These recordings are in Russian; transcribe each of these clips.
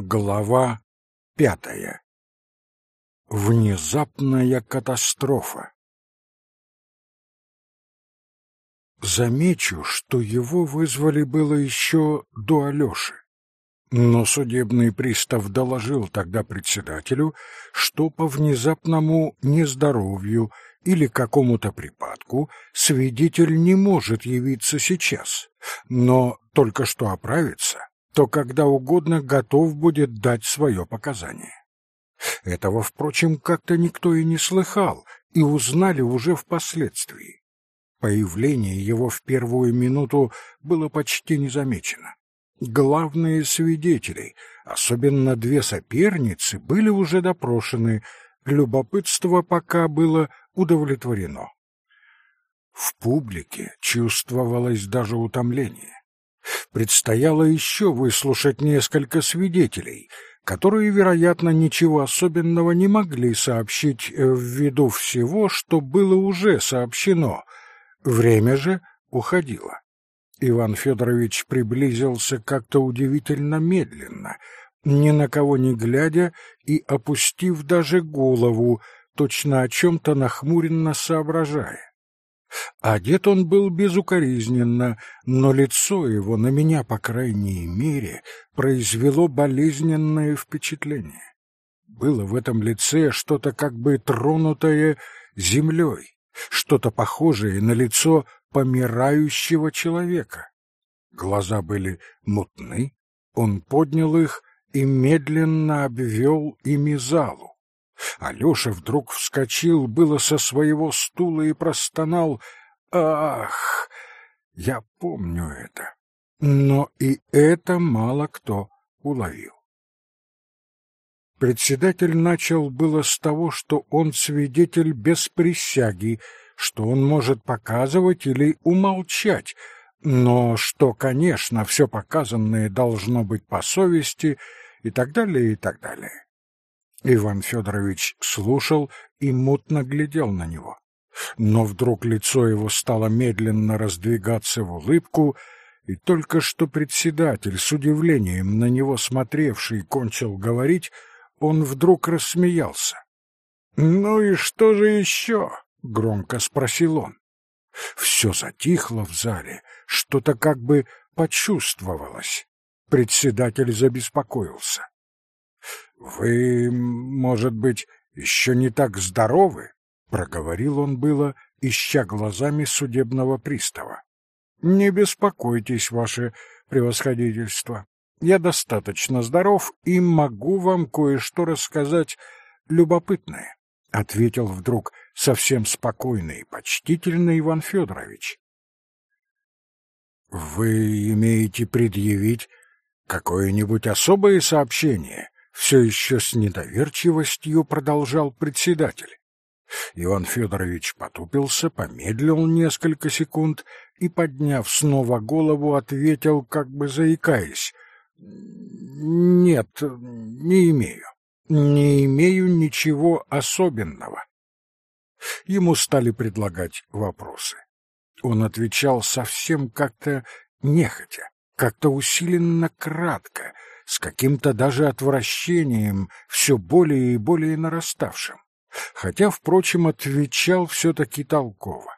Глава пятая. Внезапная катастрофа. Замечу, что его вызвали было еще до Алёши. Но судебный пристав доложил тогда председателю, что по внезапному нездоровью или какому-то припадку свидетель не может явиться сейчас, но только что оправится то когда угодно готов будет дать свое показание. Этого, впрочем, как-то никто и не слыхал, и узнали уже впоследствии. Появление его в первую минуту было почти незамечено. Главные свидетели, особенно две соперницы, были уже допрошены, любопытство пока было удовлетворено. В публике чувствовалось даже утомление предстояло еще выслушать несколько свидетелей, которые, вероятно, ничего особенного не могли сообщить э, ввиду всего, что было уже сообщено. Время же уходило. Иван Федорович приблизился как-то удивительно медленно, ни на кого не глядя и опустив даже голову, точно о чем-то нахмуренно соображая. Одет он был безукоризненно, но лицо его на меня, по крайней мере, произвело болезненное впечатление. Было в этом лице что-то как бы тронутое землей, что-то похожее на лицо помирающего человека. Глаза были мутны, он поднял их и медленно обвел ими залу. Алёша вдруг вскочил было со своего стула и простонал «Ах!» Я помню это, но и это мало кто уловил. Председатель начал было с того, что он свидетель без присяги, что он может показывать или умолчать, но что, конечно, все показанное должно быть по совести и так далее, и так далее. Иван Федорович слушал и мутно глядел на него. Но вдруг лицо его стало медленно раздвигаться в улыбку, и только что председатель, с удивлением на него смотревший, кончил говорить, он вдруг рассмеялся. «Ну и что же еще?» — громко спросил он. Все затихло в зале, что-то как бы почувствовалось. Председатель забеспокоился. «Вы, может быть, еще не так здоровы?» — проговорил он было, ища глазами судебного пристава. «Не беспокойтесь, ваше превосходительство. Я достаточно здоров и могу вам кое-что рассказать любопытное», — ответил вдруг совсем спокойный и почтительный Иван Федорович. «Вы имеете предъявить какое-нибудь особое сообщение?» Все еще с недоверчивостью продолжал председатель. Иван Федорович потупился, помедлил несколько секунд и, подняв снова голову, ответил, как бы заикаясь, «Нет, не имею. Не имею ничего особенного». Ему стали предлагать вопросы. Он отвечал совсем как-то нехотя, как-то усиленно кратко, с каким-то даже отвращением, все более и более нараставшим, хотя, впрочем, отвечал все-таки толково.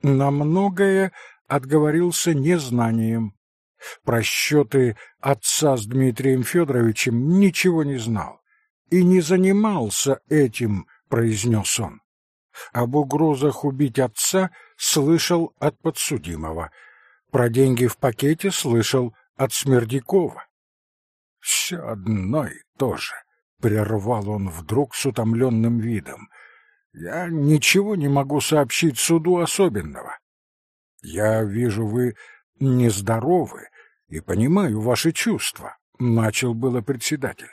На многое отговорился незнанием. Про счеты отца с Дмитрием Федоровичем ничего не знал и не занимался этим, произнес он. Об угрозах убить отца слышал от подсудимого. Про деньги в пакете слышал от Смердякова. Все одно и то же, прервал он вдруг с утомленным видом. Я ничего не могу сообщить суду особенного. Я вижу, вы нездоровы и понимаю ваши чувства, начал было председатель.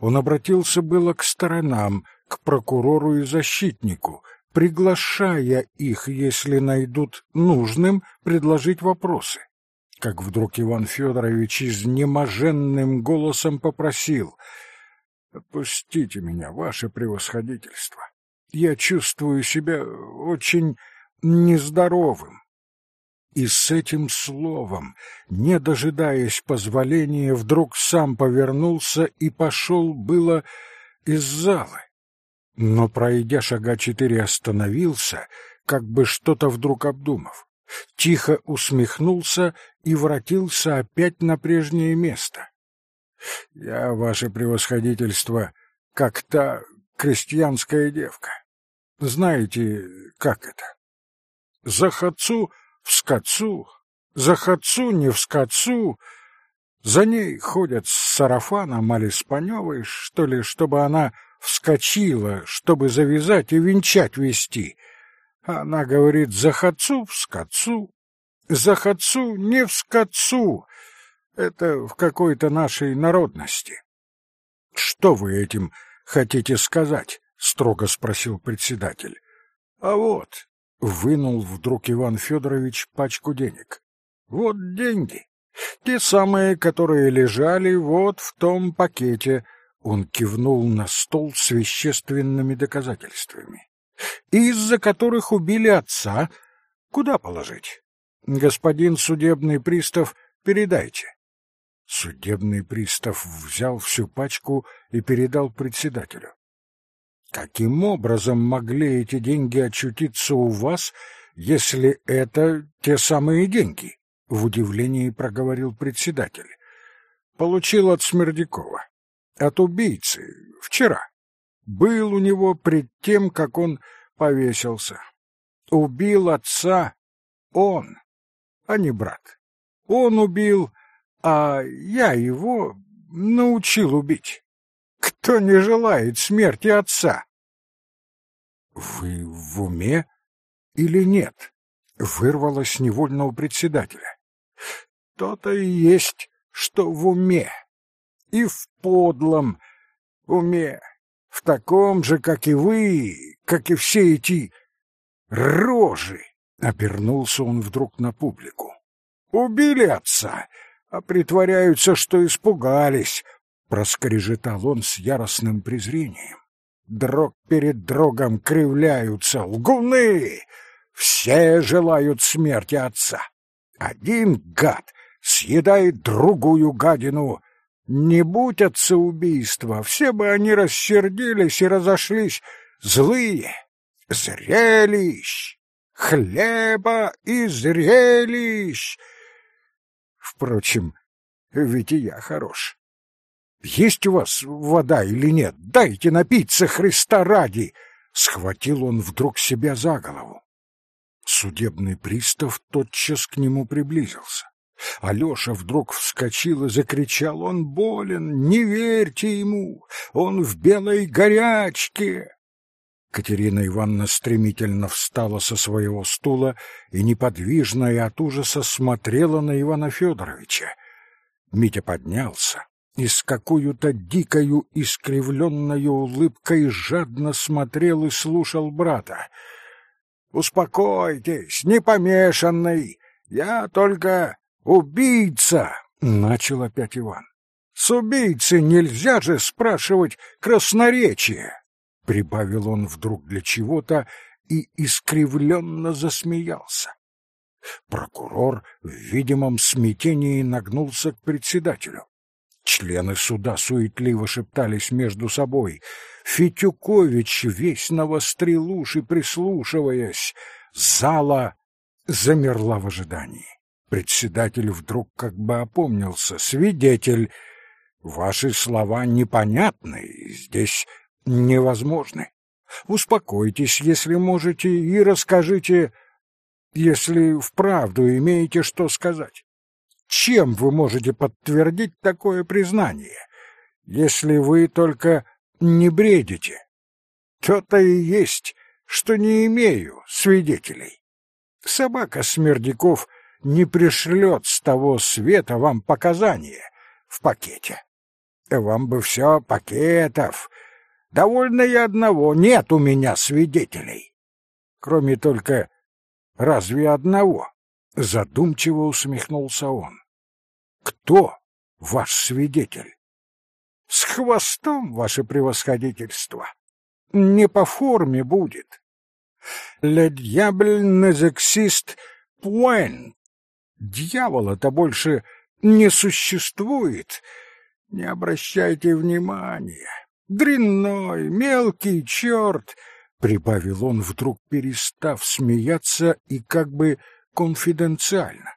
Он обратился было к сторонам, к прокурору и защитнику, приглашая их, если найдут нужным, предложить вопросы как вдруг Иван Федорович изнеможенным голосом попросил «Отпустите меня, ваше превосходительство. Я чувствую себя очень нездоровым». и с этим словом, не дожидаясь позволения, вдруг сам повернулся и пошел было из зала. Но, пройдя шага четыре, остановился, как бы что-то вдруг обдумав. Тихо усмехнулся и воротился опять на прежнее место. — Я, ваше превосходительство, как та крестьянская девка. Знаете, как это? Захотцу вскацу, захотцу не вскацу. За ней ходят с сарафаном али с паневой, что ли, чтобы она вскочила, чтобы завязать и венчать вести. Она говорит, захотцу вскацу, захотцу не вскацу. Это в какой-то нашей народности. Что вы этим хотите сказать? строго спросил председатель. А вот, вынул вдруг Иван Федорович пачку денег. Вот деньги. Те самые, которые лежали вот в том пакете. Он кивнул на стол с вещественными доказательствами. Из-за которых убили отца. Куда положить? Господин судебный пристав, передайте. Судебный пристав взял всю пачку и передал председателю. Каким образом могли эти деньги очутиться у вас, если это те самые деньги? В удивлении проговорил председатель. Получил от Смердякова. От убийцы. Вчера. Был у него пред тем, как он повесился. Убил отца он, а не брат. Он убил, а я его научил убить. Кто не желает смерти отца? Вы в уме или нет? Вырвалось невольно у председателя. То-то и есть, что в уме. И в подлом уме. В таком же, как и вы, как и все эти рожи. Обернулся он вдруг на публику. Убили отца, а притворяются, что испугались, проскрежетал он с яростным презрением. Дрог перед дрогом кривляются, лгуны! Все желают смерти отца. Один гад съедает другую гадину. Не будь отца-убийства, все бы они рассердились и разошлись злые. Зрелищ! Хлеба и зрелищ! Впрочем, ведь и я хорош. Есть у вас вода или нет? Дайте напиться Христа ради!» Схватил он вдруг себя за голову. Судебный пристав тотчас к нему приблизился. Алеша вдруг вскочил и закричал, «Он болен, не верьте ему, он в белой горячке!» Катерина Ивановна стремительно встала со своего стула и неподвижно и от ужаса смотрела на Ивана Федоровича. Митя поднялся, и с какую-то дикою искривленною улыбкой жадно смотрел и слушал брата. «Успокойтесь, не помешанный, я только убийца!» — начал опять Иван. «С убийцы нельзя же спрашивать красноречие!» — прибавил он вдруг для чего-то и искривленно засмеялся. Прокурор в видимом смятении нагнулся к председателю. Члены суда суетливо шептались между собой. Фитюкович весь навострил уши, прислушиваясь. Зала замерла в ожидании. Председатель вдруг как бы опомнился. «Свидетель, ваши слова непонятны, здесь невозможны. Успокойтесь, если можете, и расскажите, если вправду имеете что сказать. Чем вы можете подтвердить такое признание, если вы только не бредите? То-то и есть, что не имею свидетелей. Собака Смердяков не пришлет с того света вам показания в пакете. Вам бы все пакетов. Довольно и одного, нет у меня свидетелей. Кроме только разве одного? Задумчиво усмехнулся он. Кто ваш свидетель? С хвостом, ваше превосходительство. Не по форме будет. Diable ne existe point. дьявола-то больше не существует. Не обращайте внимания. Дрянной, мелкий черт, — прибавил он, вдруг перестав смеяться и как бы конфиденциально.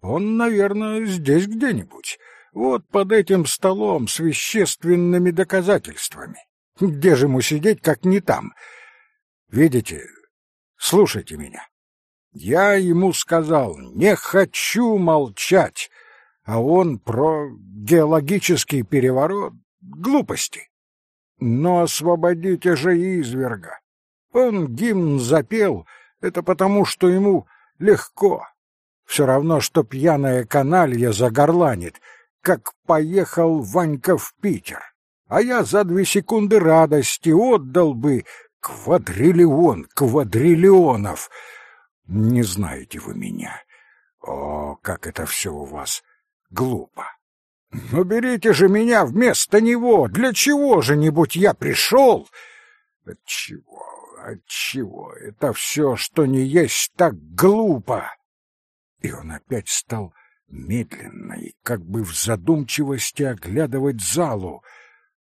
Он, наверное, здесь где-нибудь, вот под этим столом с вещественными доказательствами. Где же ему сидеть, как не там? Видите, слушайте меня. Я ему сказал, не хочу молчать, а он про геологический переворот — глупости. Но освободите же изверга. Он гимн запел, это потому, что ему легко. Все равно, что пьяная каналья загорланит, как поехал Ванька в Питер. А я за две секунды радости отдал бы квадриллион квадриллионов — не знаете вы меня. О, как это все у вас глупо. Но берите же меня вместо него. Для чего же нибудь я пришел? Отчего, отчего? Это все, что не есть, так глупо. И он опять стал медленно и как бы в задумчивости оглядывать залу,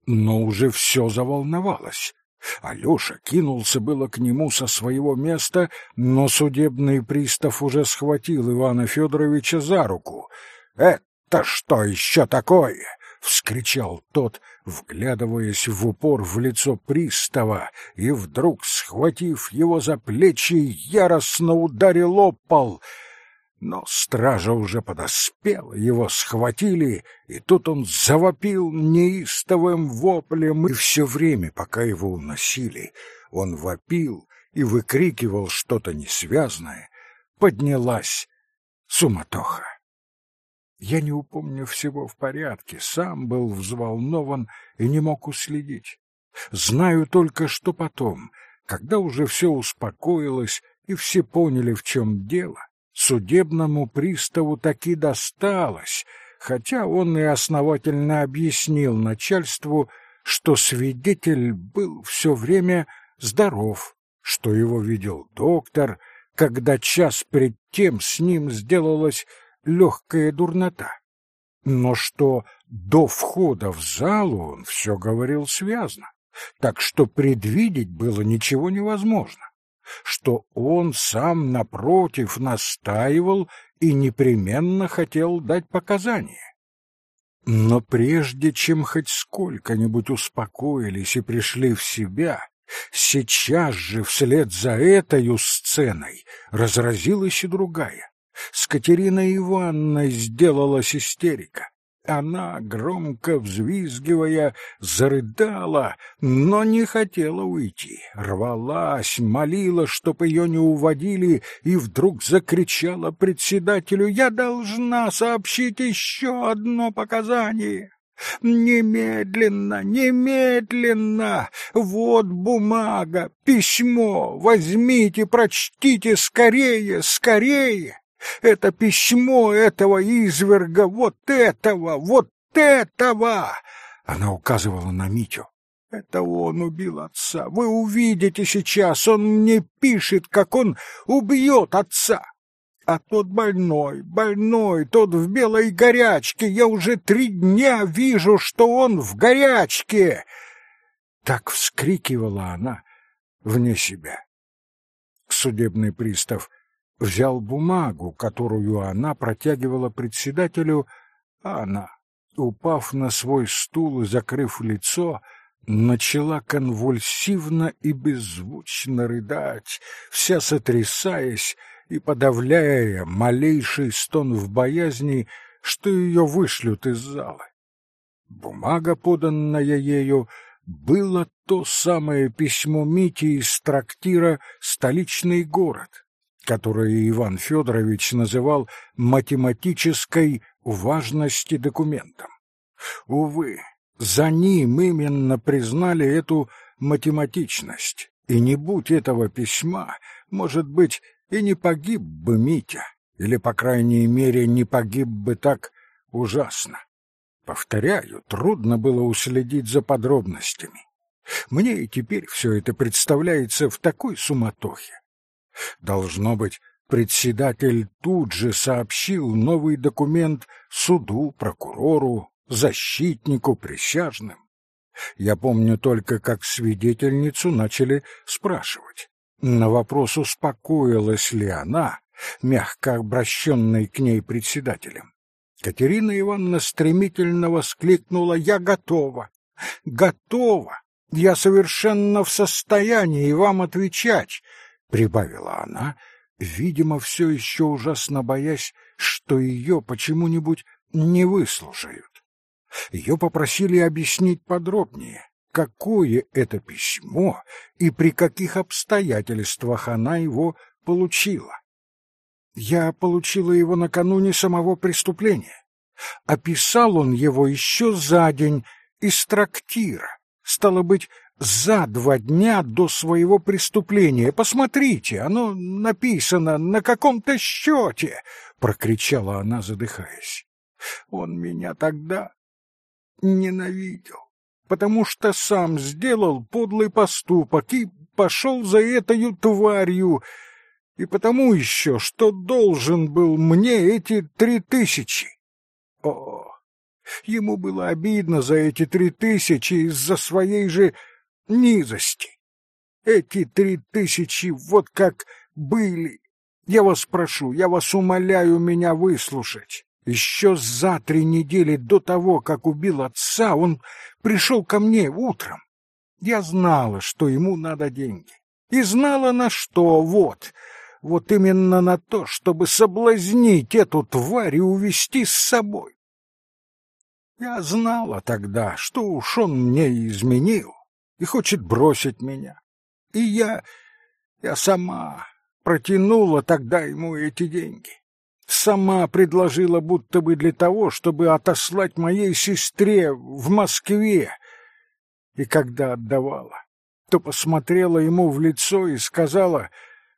но уже все заволновалось. Алёша кинулся было к нему со своего места, но судебный пристав уже схватил Ивана Федоровича за руку. «Это что еще такое?» — вскричал тот, вглядываясь в упор в лицо пристава, и вдруг, схватив его за плечи, яростно ударил об пол — но стража уже подоспела, его схватили, и тут он завопил неистовым воплем, и все время, пока его уносили, он вопил и выкрикивал что-то несвязное. Поднялась суматоха. Я не упомню всего в порядке, сам был взволнован и не мог уследить. Знаю только, что потом, когда уже все успокоилось и все поняли, в чем дело, судебному приставу таки досталось, хотя он и основательно объяснил начальству, что свидетель был все время здоров, что его видел доктор, когда час пред тем с ним сделалась легкая дурнота. Но что до входа в залу он все говорил связно, так что предвидеть было ничего невозможно что он сам, напротив, настаивал и непременно хотел дать показания. Но прежде чем хоть сколько-нибудь успокоились и пришли в себя, сейчас же вслед за этой сценой разразилась и другая. С Катериной Ивановной сделалась истерика. Она, громко взвизгивая, зарыдала, но не хотела уйти. Рвалась, молила, чтоб ее не уводили, и вдруг закричала председателю «Я должна сообщить еще одно показание!» «Немедленно, немедленно! Вот бумага, письмо! Возьмите, прочтите скорее, скорее!» Это письмо этого изверга, вот этого, вот этого!» Она указывала на Митю. «Это он убил отца. Вы увидите сейчас, он мне пишет, как он убьет отца. А тот больной, больной, тот в белой горячке. Я уже три дня вижу, что он в горячке!» Так вскрикивала она вне себя. Судебный пристав взял бумагу, которую она протягивала председателю, а она, упав на свой стул и закрыв лицо, начала конвульсивно и беззвучно рыдать, вся сотрясаясь и подавляя малейший стон в боязни, что ее вышлют из зала. Бумага, поданная ею, было то самое письмо Мити из трактира «Столичный город», которое Иван Федорович называл математической важности документом. Увы, за ним именно признали эту математичность, и не будь этого письма, может быть, и не погиб бы Митя, или, по крайней мере, не погиб бы так ужасно. Повторяю, трудно было уследить за подробностями. Мне и теперь все это представляется в такой суматохе, Должно быть, Председатель тут же сообщил новый документ суду, прокурору, защитнику, присяжным. Я помню только, как свидетельницу начали спрашивать. На вопрос, успокоилась ли она, мягко обращенной к ней председателем. Катерина Ивановна стремительно воскликнула «Я готова! Готова! Я совершенно в состоянии вам отвечать!» — прибавила она, видимо, все еще ужасно боясь, что ее почему-нибудь не выслушают. Ее попросили объяснить подробнее, какое это письмо и при каких обстоятельствах она его получила. Я получила его накануне самого преступления. Описал он его еще за день из трактира. Стало быть, за два дня до своего преступления. Посмотрите, оно написано на каком-то счете, — прокричала она, задыхаясь. Он меня тогда ненавидел, потому что сам сделал подлый поступок и пошел за этою тварью, и потому еще, что должен был мне эти три тысячи. О, ему было обидно за эти три тысячи из-за своей же низости. Эти три тысячи вот как были. Я вас прошу, я вас умоляю меня выслушать. Еще за три недели до того, как убил отца, он пришел ко мне утром. Я знала, что ему надо деньги. И знала на что, вот. Вот именно на то, чтобы соблазнить эту тварь и увести с собой. Я знала тогда, что уж он мне изменил и хочет бросить меня. И я... я сама протянула тогда ему эти деньги. Сама предложила будто бы для того, чтобы отослать моей сестре в Москве. И когда отдавала, то посмотрела ему в лицо и сказала,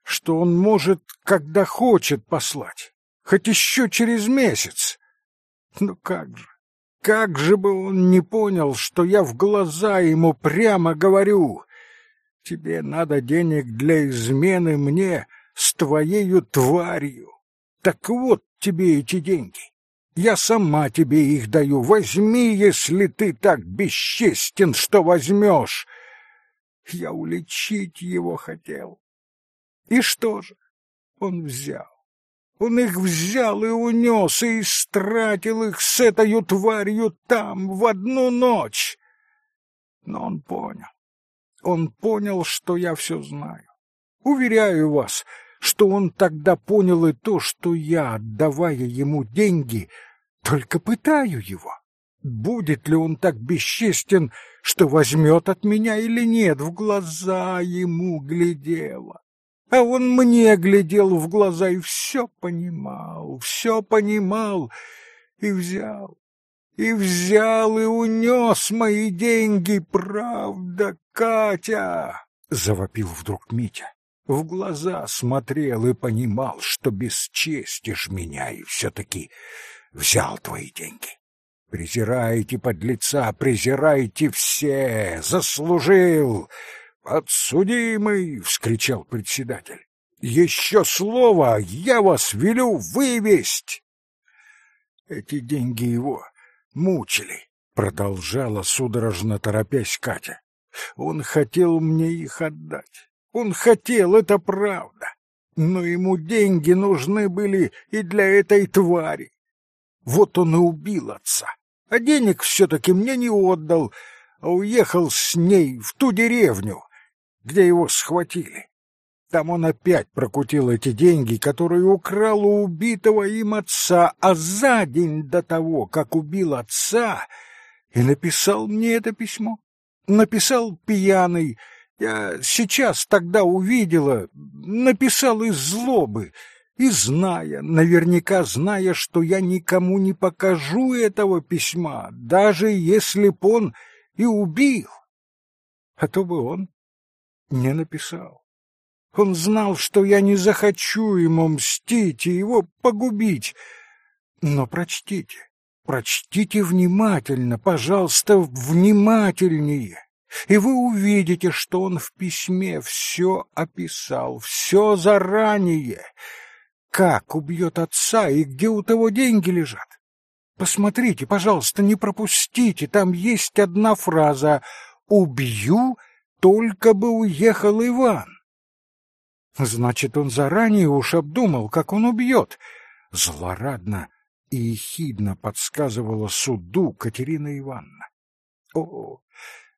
что он может, когда хочет, послать, хоть еще через месяц. Ну как же, как же бы он не понял, что я в глаза ему прямо говорю, тебе надо денег для измены мне с твоею тварью. Так вот тебе эти деньги. Я сама тебе их даю. Возьми, если ты так бесчестен, что возьмешь. Я уличить его хотел. И что же? Он взял. Он их взял и унес, и истратил их с этой тварью там в одну ночь. Но он понял. Он понял, что я все знаю. Уверяю вас, что он тогда понял и то, что я, отдавая ему деньги, только пытаю его. Будет ли он так бесчестен, что возьмет от меня или нет, в глаза ему глядела. А он мне глядел в глаза и все понимал, все понимал и взял. И взял и унес мои деньги, правда, Катя? Завопил вдруг Митя в глаза смотрел и понимал, что бесчестишь меня и все-таки взял твои деньги. Презирайте подлеца, презирайте все, заслужил. Подсудимый, — вскричал председатель, — еще слово, я вас велю вывесть. Эти деньги его мучили, — продолжала судорожно торопясь Катя. Он хотел мне их отдать. Он хотел, это правда. Но ему деньги нужны были и для этой твари. Вот он и убил отца. А денег все-таки мне не отдал, а уехал с ней в ту деревню, где его схватили. Там он опять прокутил эти деньги, которые украл у убитого им отца, а за день до того, как убил отца, и написал мне это письмо. Написал пьяный, я сейчас тогда увидела, написал из злобы, и зная, наверняка зная, что я никому не покажу этого письма, даже если б он и убил. А то бы он не написал. Он знал, что я не захочу ему мстить и его погубить. Но прочтите, прочтите внимательно, пожалуйста, внимательнее и вы увидите, что он в письме все описал, все заранее. как убьет отца и где у того деньги лежат. Посмотрите, пожалуйста, не пропустите, там есть одна фраза «Убью, только бы уехал Иван». Значит, он заранее уж обдумал, как он убьет. Злорадно и ехидно подсказывала суду Катерина Ивановна. О,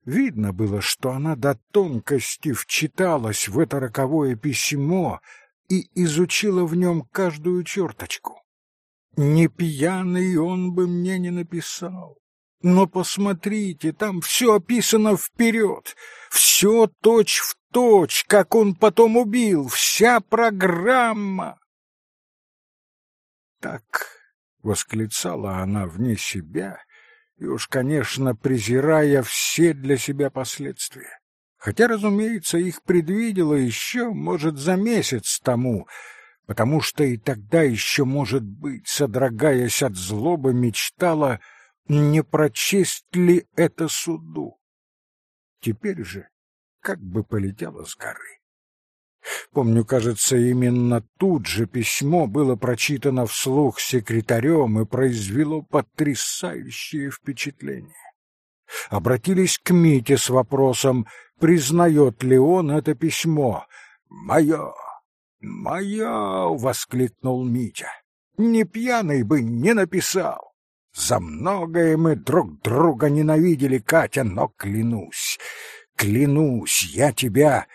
видно было, что она до тонкости вчиталась в это роковое письмо и изучила в нем каждую черточку. Не пьяный он бы мне не написал. Но посмотрите, там все описано вперед, все точь в точь, как он потом убил, вся программа. Так восклицала она вне себя и уж, конечно, презирая все для себя последствия. Хотя, разумеется, их предвидела еще, может, за месяц тому, потому что и тогда еще, может быть, содрогаясь от злобы, мечтала, не прочесть ли это суду. Теперь же как бы полетела с горы. Помню, кажется, именно тут же письмо было прочитано вслух секретарем и произвело потрясающее впечатление. Обратились к Мите с вопросом, признает ли он это письмо. «Мое! Мое!» — воскликнул Митя. «Не пьяный бы не написал. За многое мы друг друга ненавидели, Катя, но клянусь, клянусь, я тебя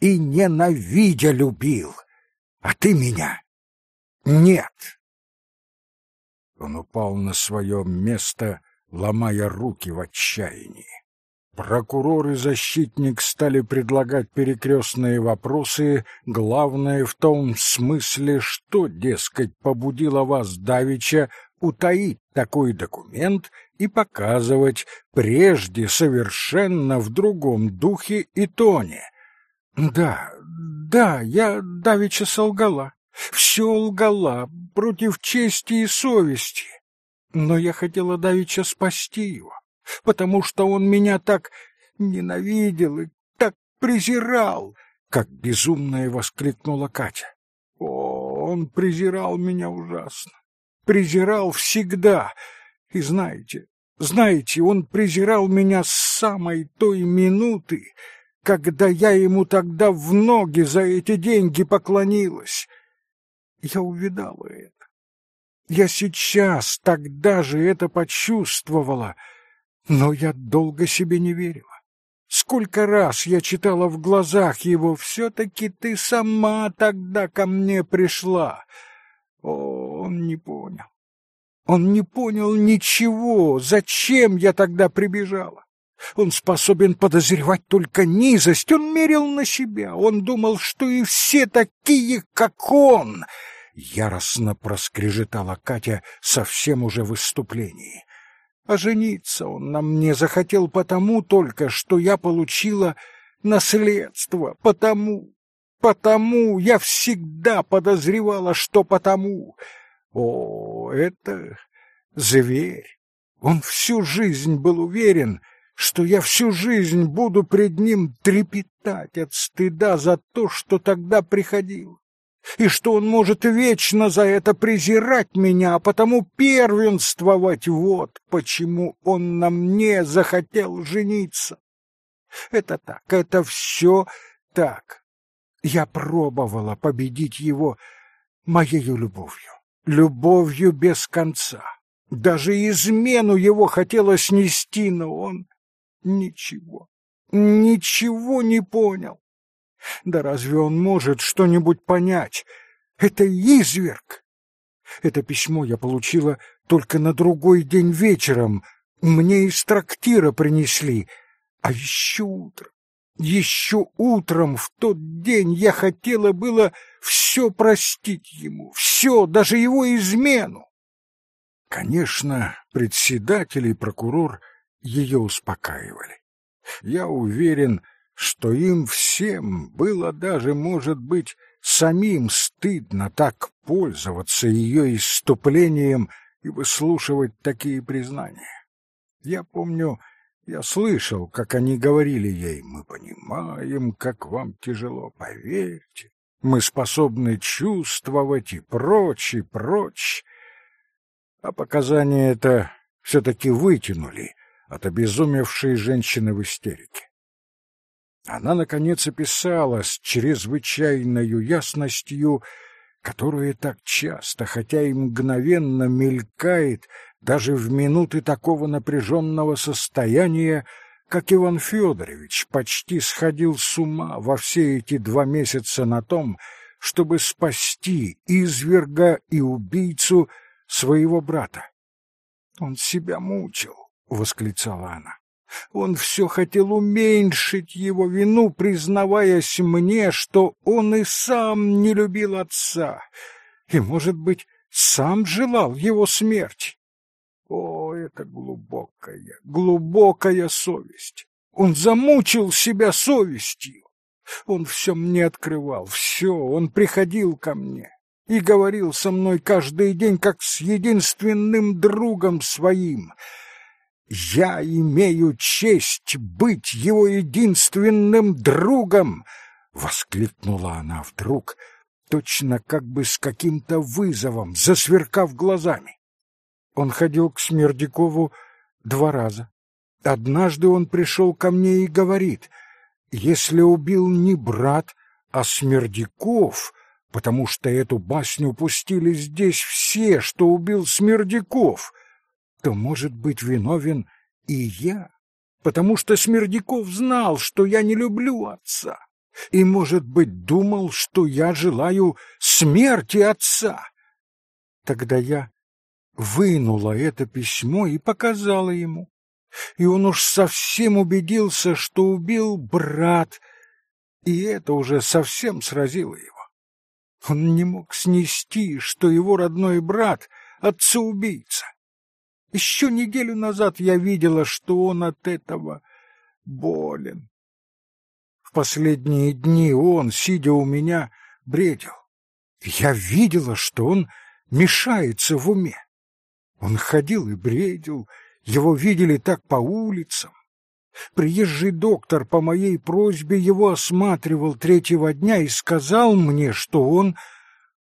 и ненавидя любил, а ты меня нет. Он упал на свое место, ломая руки в отчаянии. Прокурор и защитник стали предлагать перекрестные вопросы, главное в том смысле, что, дескать, побудило вас давеча утаить такой документ и показывать прежде совершенно в другом духе и тоне. Да, да, я давеча солгала, все лгала против чести и совести, но я хотела давеча спасти его потому что он меня так ненавидел и так презирал, как безумная воскликнула Катя. О, он презирал меня ужасно, презирал всегда. И знаете, знаете, он презирал меня с самой той минуты, когда я ему тогда в ноги за эти деньги поклонилась. Я увидала это. Я сейчас, тогда же это почувствовала — но я долго себе не верила. Сколько раз я читала в глазах его, все-таки ты сама тогда ко мне пришла. О, не понял. Он не понял ничего, зачем я тогда прибежала. Он способен подозревать только низость, он мерил на себя, он думал, что и все такие, как он. Яростно проскрежетала Катя совсем уже в выступлении. А жениться он на мне захотел потому только, что я получила наследство, потому, потому, я всегда подозревала, что потому. О, это зверь. Он всю жизнь был уверен, что я всю жизнь буду пред ним трепетать от стыда за то, что тогда приходил и что он может вечно за это презирать меня, а потому первенствовать. Вот почему он на мне захотел жениться. Это так, это все так. Я пробовала победить его моею любовью, любовью без конца. Даже измену его хотела снести, но он ничего, ничего не понял. Да разве он может что-нибудь понять? Это изверг! Это письмо я получила только на другой день вечером. Мне из трактира принесли. А еще утром, еще утром в тот день я хотела было все простить ему, все, даже его измену. Конечно, председатель и прокурор ее успокаивали. Я уверен, что им всем было даже, может быть, самим стыдно так пользоваться ее иступлением и выслушивать такие признания. Я помню, я слышал, как они говорили ей, «Мы понимаем, как вам тяжело, поверьте, мы способны чувствовать и прочь, и прочь. А показания это все-таки вытянули от обезумевшей женщины в истерике. Она, наконец, описала с чрезвычайной ясностью, которая так часто, хотя и мгновенно мелькает даже в минуты такого напряженного состояния, как Иван Федорович почти сходил с ума во все эти два месяца на том, чтобы спасти изверга и убийцу своего брата. «Он себя мучил», — восклицала она. «Он все хотел уменьшить его вину, признаваясь мне, что он и сам не любил отца, и, может быть, сам желал его смерти. О, это глубокая, глубокая совесть. Он замучил себя совестью. Он все мне открывал, все, он приходил ко мне и говорил со мной каждый день, как с единственным другом своим. Я имею честь быть его единственным другом, — воскликнула она вдруг, точно как бы с каким-то вызовом, засверкав глазами. Он ходил к Смердякову два раза. Однажды он пришел ко мне и говорит, если убил не брат, а Смердяков, потому что эту басню пустили здесь все, что убил Смердяков, то, может быть, виновен и я, потому что Смердяков знал, что я не люблю отца, и, может быть, думал, что я желаю смерти отца. Тогда я вынула это письмо и показала ему. И он уж совсем убедился, что убил брат, и это уже совсем сразило его. Он не мог снести, что его родной брат — отца-убийца. Еще неделю назад я видела, что он от этого болен. В последние дни он, сидя у меня, бредил. Я видела, что он мешается в уме. Он ходил и бредил, его видели так по улицам. Приезжий доктор по моей просьбе его осматривал третьего дня и сказал мне, что он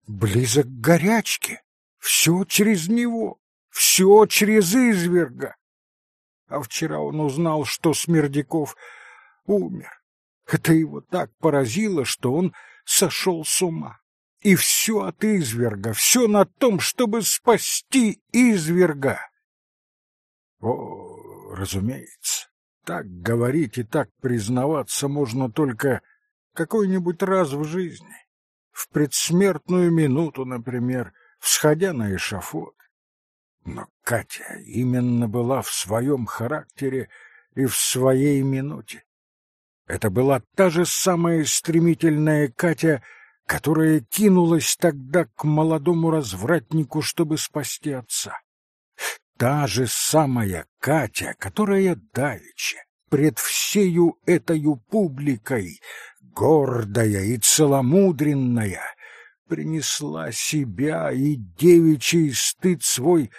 близок к горячке. Все через него, все через изверга. А вчера он узнал, что Смердяков умер. Это его так поразило, что он сошел с ума. И все от изверга, все на том, чтобы спасти изверга. О, разумеется, так говорить и так признаваться можно только какой-нибудь раз в жизни. В предсмертную минуту, например, всходя на эшафот. Но Катя именно была в своем характере и в своей минуте. Это была та же самая стремительная Катя, которая кинулась тогда к молодому развратнику, чтобы спасти отца. Та же самая Катя, которая давеча пред всею этою публикой, гордая и целомудренная, принесла себя и девичий стыд свой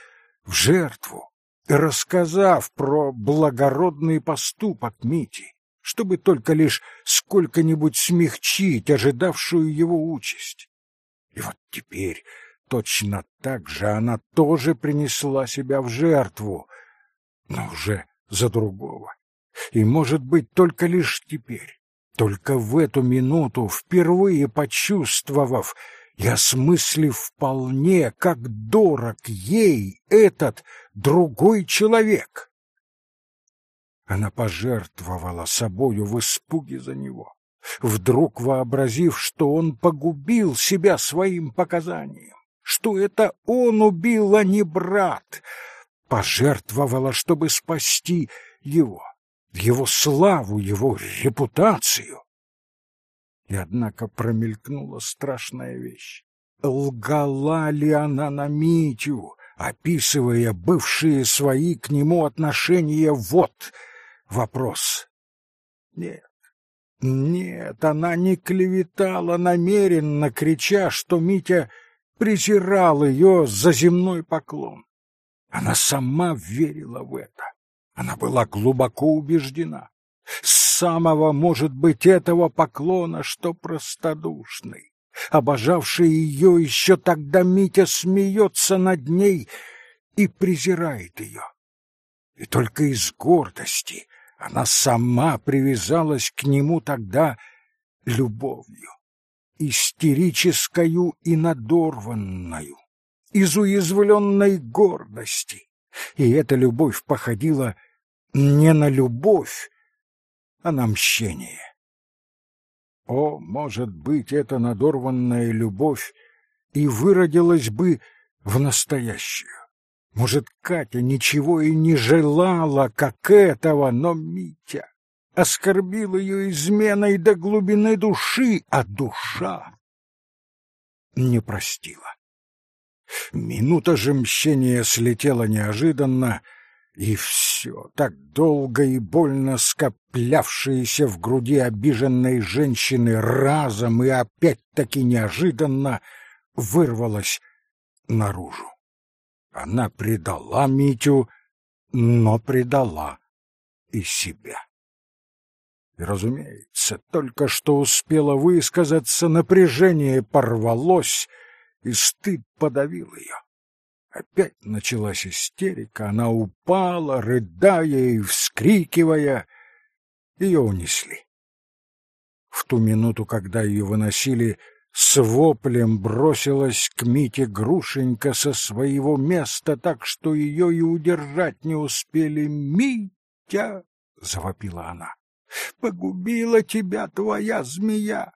в жертву, рассказав про благородный поступок Мити чтобы только лишь сколько-нибудь смягчить ожидавшую его участь. И вот теперь точно так же она тоже принесла себя в жертву, но уже за другого. И, может быть, только лишь теперь, только в эту минуту, впервые почувствовав и осмыслив вполне, как дорог ей этот другой человек. Она пожертвовала собою в испуге за него, вдруг вообразив, что он погубил себя своим показанием, что это он убил, а не брат, пожертвовала, чтобы спасти его, его славу, его репутацию. И однако промелькнула страшная вещь. Лгала ли она на Митю, описывая бывшие свои к нему отношения вот — вопрос. Нет, нет, она не клеветала намеренно, крича, что Митя презирал ее за земной поклон. Она сама верила в это. Она была глубоко убеждена. С самого, может быть, этого поклона, что простодушный, обожавшая ее еще тогда Митя смеется над ней и презирает ее. И только из гордости она сама привязалась к нему тогда любовью, истерическою и надорванную, из уязвленной гордости. И эта любовь походила не на любовь, а на мщение. О, может быть, эта надорванная любовь и выродилась бы в настоящую. Может, Катя ничего и не желала, как этого, но Митя оскорбил ее изменой до глубины души, а душа не простила. Минута же мщения слетела неожиданно, и все, так долго и больно скоплявшееся в груди обиженной женщины разом и опять-таки неожиданно вырвалось наружу. Она предала Митю, но предала и себя. И, разумеется, только что успела высказаться, напряжение порвалось, и стыд подавил ее. Опять началась истерика, она упала, рыдая и вскрикивая. Ее унесли. В ту минуту, когда ее выносили, с воплем бросилась к Мите Грушенька со своего места, так что ее и удержать не успели. «Митя!» — завопила она. «Погубила тебя твоя змея!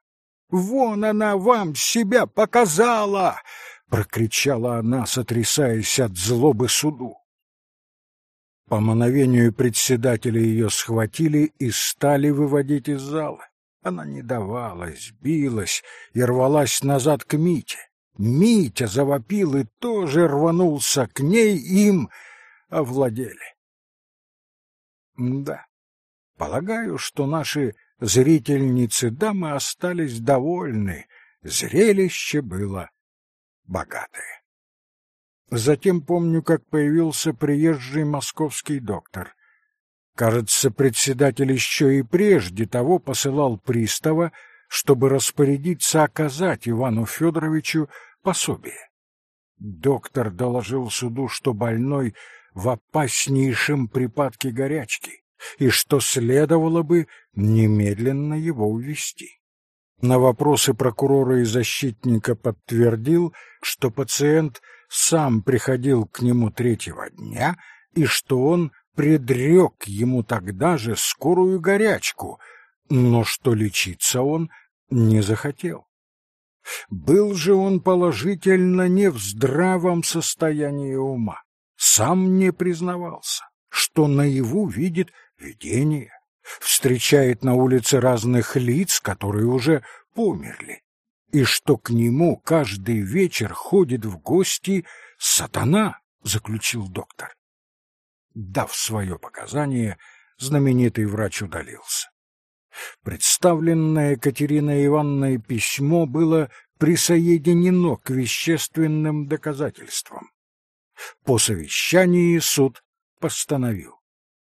Вон она вам себя показала!» прокричала она, сотрясаясь от злобы суду. По мановению председателя ее схватили и стали выводить из зала. Она не давалась, билась и рвалась назад к Мите. Митя завопил и тоже рванулся к ней, им овладели. Да, полагаю, что наши зрительницы-дамы остались довольны. Зрелище было богатые. Затем помню, как появился приезжий московский доктор. Кажется, председатель еще и прежде того посылал пристава, чтобы распорядиться оказать Ивану Федоровичу пособие. Доктор доложил суду, что больной в опаснейшем припадке горячки и что следовало бы немедленно его увезти. На вопросы прокурора и защитника подтвердил, что пациент сам приходил к нему третьего дня и что он предрек ему тогда же скорую горячку, но что лечиться он не захотел. Был же он положительно не в здравом состоянии ума, сам не признавался, что наяву видит видение встречает на улице разных лиц, которые уже померли, и что к нему каждый вечер ходит в гости сатана, заключил доктор. Дав свое показание, знаменитый врач удалился. Представленное Катериной Ивановной письмо было присоединено к вещественным доказательствам. По совещании суд постановил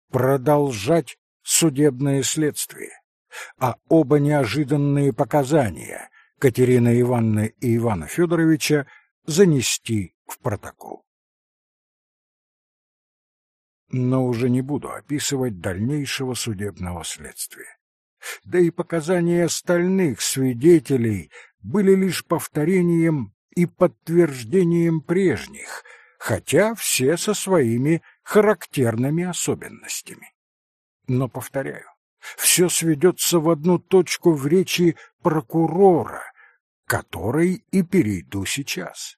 продолжать судебное следствие, а оба неожиданные показания Катерины Ивановны и Ивана Федоровича занести в протокол. Но уже не буду описывать дальнейшего судебного следствия. Да и показания остальных свидетелей были лишь повторением и подтверждением прежних, хотя все со своими характерными особенностями. Но, повторяю, все сведется в одну точку в речи прокурора, которой и перейду сейчас.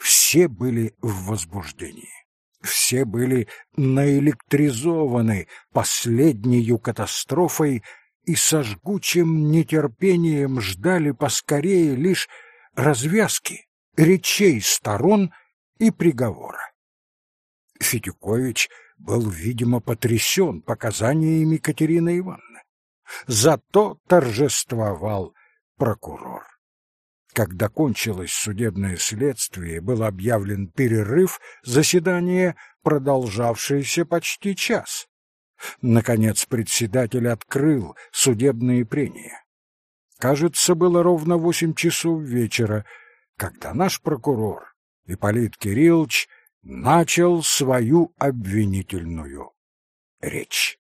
Все были в возбуждении. Все были наэлектризованы последнею катастрофой и со жгучим нетерпением ждали поскорее лишь развязки речей сторон и приговора. Федюкович был, видимо, потрясен показаниями Катерины Ивановны. Зато торжествовал прокурор. Когда кончилось судебное следствие, был объявлен перерыв заседания, продолжавшееся почти час. Наконец председатель открыл судебные прения. Кажется, было ровно восемь часов вечера, когда наш прокурор Ипполит Кириллович начал свою обвинительную речь.